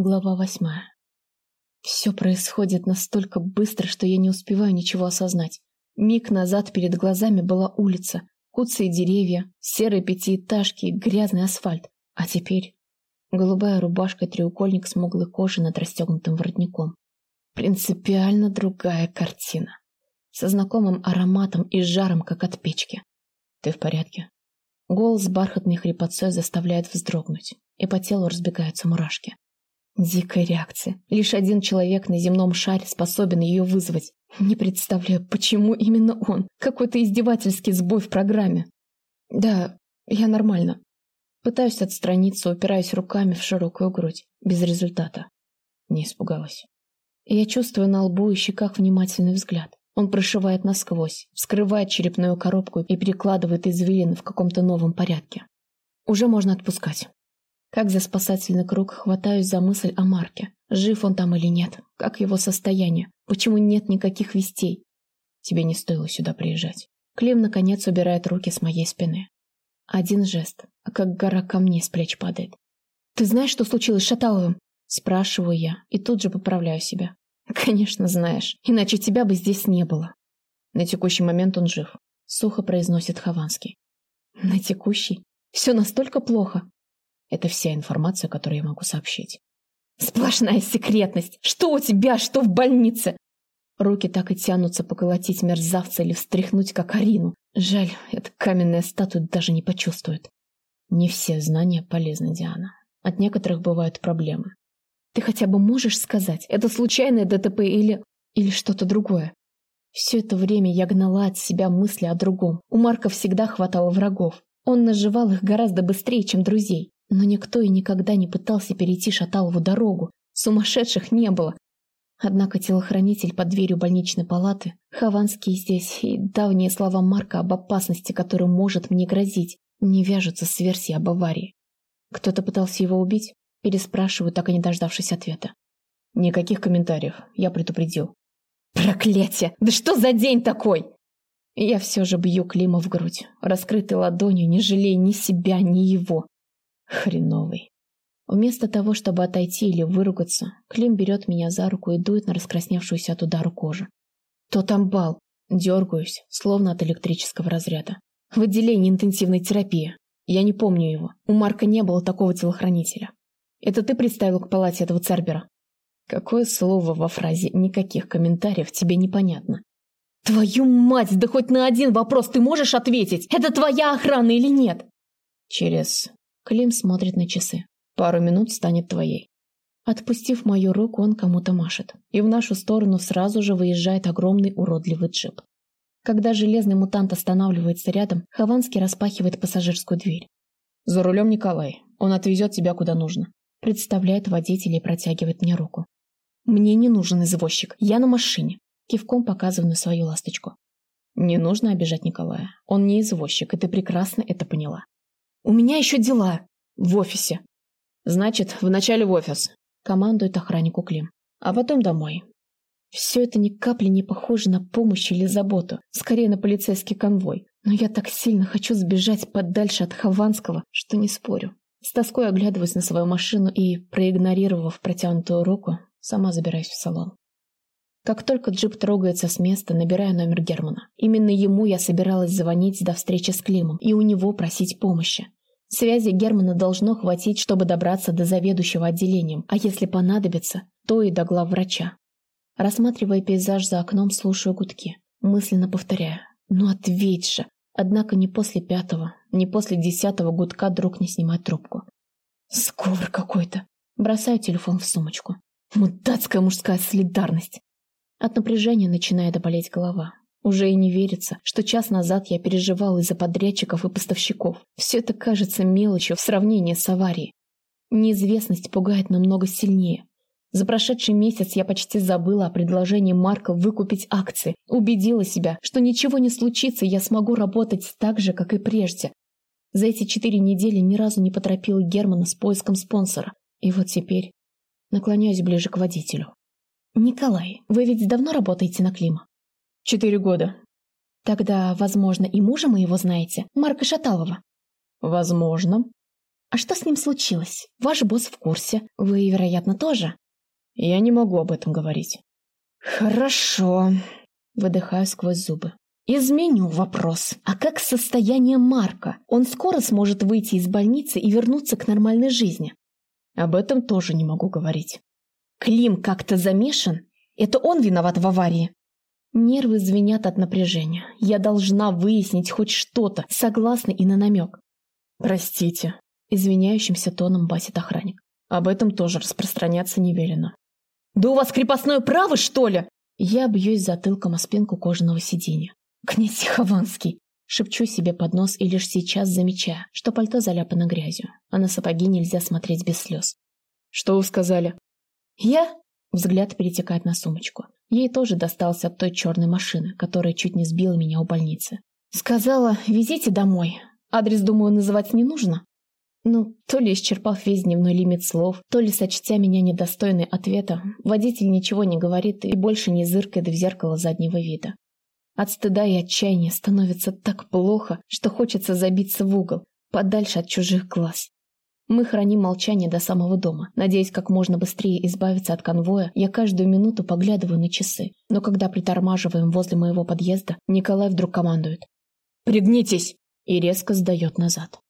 Глава восьмая. Все происходит настолько быстро, что я не успеваю ничего осознать. Миг назад перед глазами была улица, куцые деревья, серые пятиэтажки и грязный асфальт. А теперь голубая рубашка треугольник смуглой кожи над расстегнутым воротником. Принципиально другая картина. Со знакомым ароматом и жаром, как от печки. «Ты в порядке?» Голос бархатной хрипотцой заставляет вздрогнуть, и по телу разбегаются мурашки. Дикая реакция. Лишь один человек на земном шаре способен ее вызвать. Не представляю, почему именно он. Какой-то издевательский сбой в программе. Да, я нормально. Пытаюсь отстраниться, упираясь руками в широкую грудь. Без результата. Не испугалась. Я чувствую на лбу и щеках внимательный взгляд. Он прошивает насквозь, вскрывает черепную коробку и перекладывает извилины в каком-то новом порядке. Уже можно отпускать. Как за спасательный круг хватаюсь за мысль о Марке. Жив он там или нет? Как его состояние? Почему нет никаких вестей? Тебе не стоило сюда приезжать. Клим, наконец, убирает руки с моей спины. Один жест, как гора камней с плеч падает. «Ты знаешь, что случилось с Шаталовым?» Спрашиваю я и тут же поправляю себя. «Конечно знаешь, иначе тебя бы здесь не было». На текущий момент он жив, сухо произносит Хованский. На текущий? Все настолько плохо? Это вся информация, которую я могу сообщить. Сплошная секретность. Что у тебя, что в больнице? Руки так и тянутся поколотить мерзавца или встряхнуть, как Арину. Жаль, эта каменная статуя даже не почувствует. Не все знания полезны, Диана. От некоторых бывают проблемы. Ты хотя бы можешь сказать, это случайное ДТП или... или что-то другое? Все это время я гнала от себя мысли о другом. У Марка всегда хватало врагов. Он наживал их гораздо быстрее, чем друзей. Но никто и никогда не пытался перейти Шаталову дорогу. Сумасшедших не было. Однако телохранитель под дверью больничной палаты, Хованский здесь и давние слова Марка об опасности, которая может мне грозить, не вяжутся с версией об аварии. Кто-то пытался его убить? Переспрашиваю, так и не дождавшись ответа. Никаких комментариев, я предупредил. Проклятие! Да что за день такой? Я все же бью Клима в грудь, раскрытой ладонью, не жалея ни себя, ни его. Хреновый. Вместо того, чтобы отойти или выругаться, Клим берет меня за руку и дует на раскрасневшуюся от удара кожу. То там бал. Дергаюсь, словно от электрического разряда. В отделении интенсивной терапии. Я не помню его. У Марка не было такого телохранителя. Это ты представил к палате этого Цербера? Какое слово во фразе «никаких комментариев» тебе непонятно? Твою мать, да хоть на один вопрос ты можешь ответить? Это твоя охрана или нет? Через Клим смотрит на часы. Пару минут станет твоей. Отпустив мою руку, он кому-то машет. И в нашу сторону сразу же выезжает огромный уродливый джип. Когда железный мутант останавливается рядом, Хованский распахивает пассажирскую дверь. «За рулем Николай. Он отвезет тебя куда нужно». Представляет водителя и протягивает мне руку. «Мне не нужен извозчик. Я на машине». Кивком показываю на свою ласточку. «Не нужно обижать Николая. Он не извозчик, и ты прекрасно это поняла. У меня еще дела. В офисе. Значит, вначале в офис. Командует охраннику Клим. А потом домой. Все это ни капли не похоже на помощь или заботу. Скорее на полицейский конвой. Но я так сильно хочу сбежать подальше от Хованского, что не спорю. С тоской оглядываюсь на свою машину и, проигнорировав протянутую руку, сама забираюсь в салон. Как только джип трогается с места, набираю номер Германа. Именно ему я собиралась звонить до встречи с Климом и у него просить помощи. Связи Германа должно хватить, чтобы добраться до заведующего отделением, а если понадобится, то и до главврача. Рассматривая пейзаж за окном, слушаю гудки, мысленно повторяю. «Ну ответь же!» Однако ни после пятого, ни после десятого гудка друг не снимает трубку. Сковор какой-то. Бросаю телефон в сумочку. Мудацкая мужская солидарность. От напряжения начинает болеть голова. Уже и не верится, что час назад я переживал из-за подрядчиков и поставщиков. Все это кажется мелочью в сравнении с аварией. Неизвестность пугает намного сильнее. За прошедший месяц я почти забыла о предложении Марка выкупить акции, убедила себя, что ничего не случится, я смогу работать так же, как и прежде. За эти четыре недели ни разу не поторопила Германа с поиском спонсора. И вот теперь наклоняюсь ближе к водителю. «Николай, вы ведь давно работаете на Клима?» «Четыре года». «Тогда, возможно, и мужа моего знаете, Марка Шаталова?» «Возможно». А что с ним случилось? Ваш босс в курсе. Вы, вероятно, тоже. Я не могу об этом говорить. Хорошо. Выдыхаю сквозь зубы. Изменю вопрос. А как состояние Марка? Он скоро сможет выйти из больницы и вернуться к нормальной жизни? Об этом тоже не могу говорить. Клим как-то замешан? Это он виноват в аварии? Нервы звенят от напряжения. Я должна выяснить хоть что-то, согласна и на намек. Простите, извиняющимся тоном басит охранник. Об этом тоже распространяться не велено. Да у вас крепостное право, что ли? Я бьюсь затылком о спинку кожаного сиденья. «Князь Хованский!» Шепчу себе под нос и лишь сейчас замечаю, что пальто заляпано грязью, а на сапоги нельзя смотреть без слез. «Что вы сказали?» «Я?» Взгляд перетекает на сумочку. Ей тоже достался от той черной машины, которая чуть не сбила меня у больницы. Сказала, везите домой. Адрес, думаю, называть не нужно. Ну, то ли исчерпав весь дневной лимит слов, то ли сочтя меня недостойной ответа, водитель ничего не говорит и больше не зыркает в зеркало заднего вида. От стыда и отчаяния становится так плохо, что хочется забиться в угол, подальше от чужих глаз. Мы храним молчание до самого дома. Надеясь как можно быстрее избавиться от конвоя, я каждую минуту поглядываю на часы. Но когда притормаживаем возле моего подъезда, Николай вдруг командует. «Пригнитесь!» и резко сдает назад.